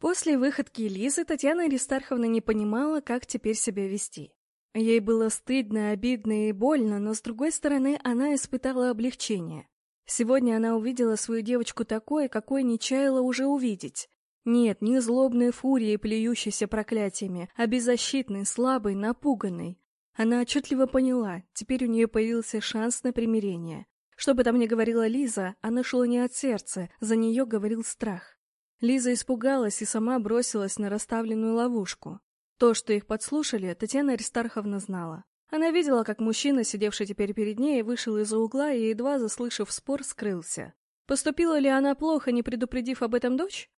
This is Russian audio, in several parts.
После выходки Лизы Татьяна Аристарховна не понимала, как теперь себя вести. Ей было стыдно, обидно и больно, но, с другой стороны, она испытала облегчение. Сегодня она увидела свою девочку такой, какой не чаяла уже увидеть. Нет, не злобной фурией, плюющейся проклятиями, а беззащитной, слабой, напуганной. Она отчетливо поняла, теперь у нее появился шанс на примирение. Что бы там ни говорила Лиза, она шла не от сердца, за нее говорил страх. Лиза испугалась и сама бросилась на расставленную ловушку. То, что их подслушали, Татьяна Аристарховна знала. Она видела, как мужчина, сидевший теперь перед ней, вышел из-за угла и, едва заслышав спор, скрылся. Поступила ли она плохо, не предупредив об этом дочь?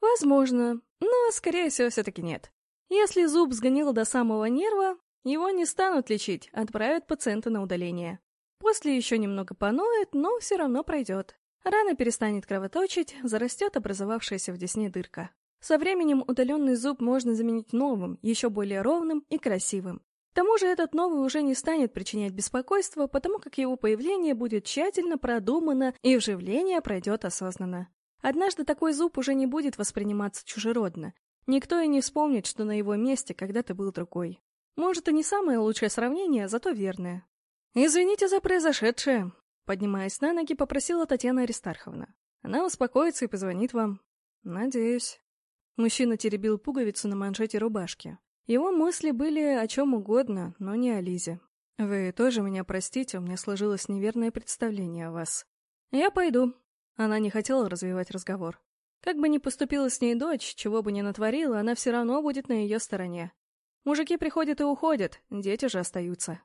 Возможно, но, скорее всего, все-таки нет. Если зуб сгонил до самого нерва, его не станут лечить, отправят пациента на удаление. После еще немного поноет, но все равно пройдет. Рана перестанет кровоточить, зарастет образовавшаяся в десне дырка. Со временем удаленный зуб можно заменить новым, еще более ровным и красивым. К тому же этот новый уже не станет причинять беспокойство, потому как его появление будет тщательно продумано и вживление пройдет осознанно. Однажды такой зуб уже не будет восприниматься чужеродно. Никто и не вспомнит, что на его месте когда-то был другой. Может, и не самое лучшее сравнение, зато верное. «Извините за произошедшее», Поднимаясь на ноги, попросила Татьяна Аристарховна. Она успокоится и позвонит вам. Надеюсь. Мужчина теребил пуговицу на манжете рубашки. Его мысли были о чем угодно, но не о Лизе. Вы тоже меня простите, у меня сложилось неверное представление о вас. Я пойду. Она не хотела развивать разговор. Как бы ни поступила с ней дочь, чего бы ни натворила, она все равно будет на ее стороне. Мужики приходят и уходят, дети же остаются.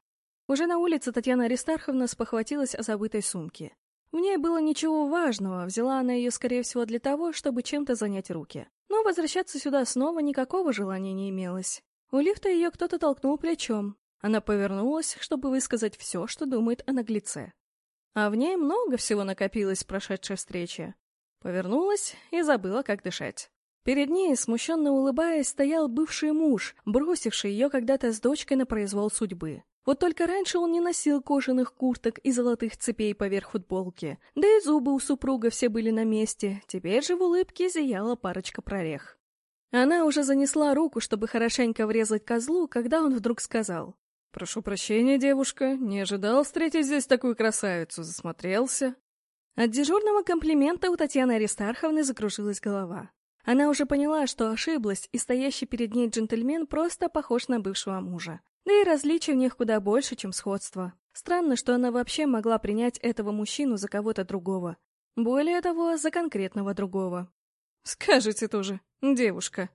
Уже на улице Татьяна Аристарховна спохватилась о забытой сумке. В ней было ничего важного, взяла она ее, скорее всего, для того, чтобы чем-то занять руки. Но возвращаться сюда снова никакого желания не имелось. У лифта ее кто-то толкнул плечом. Она повернулась, чтобы высказать все, что думает о наглеце. А в ней много всего накопилось в прошедшей встрече. Повернулась и забыла, как дышать. Перед ней, смущенно улыбаясь, стоял бывший муж, бросивший ее когда-то с дочкой на произвол судьбы. Вот только раньше он не носил кожаных курток и золотых цепей поверх футболки, да и зубы у супруга все были на месте, теперь же в улыбке зияла парочка прорех. Она уже занесла руку, чтобы хорошенько врезать козлу, когда он вдруг сказал. «Прошу прощения, девушка, не ожидал встретить здесь такую красавицу, засмотрелся». От дежурного комплимента у Татьяны Аристарховны закружилась голова. Она уже поняла, что ошиблась, и стоящий перед ней джентльмен просто похож на бывшего мужа. Да и различий в них куда больше, чем сходство. Странно, что она вообще могла принять этого мужчину за кого-то другого. Более того, за конкретного другого. «Скажите тоже, девушка».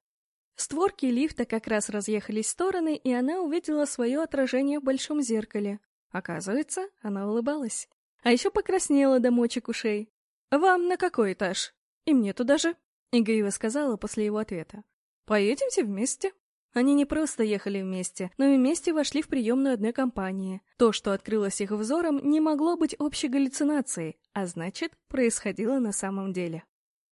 Створки лифта как раз разъехались в стороны, и она увидела свое отражение в большом зеркале. Оказывается, она улыбалась. А еще покраснела до мочек ушей. «Вам на какой этаж?» «И мне туда же», — игриво сказала после его ответа. «Поедемте вместе». Они не просто ехали вместе, но и вместе вошли в приемную одной компании. То, что открылось их взором, не могло быть общей галлюцинацией, а значит, происходило на самом деле.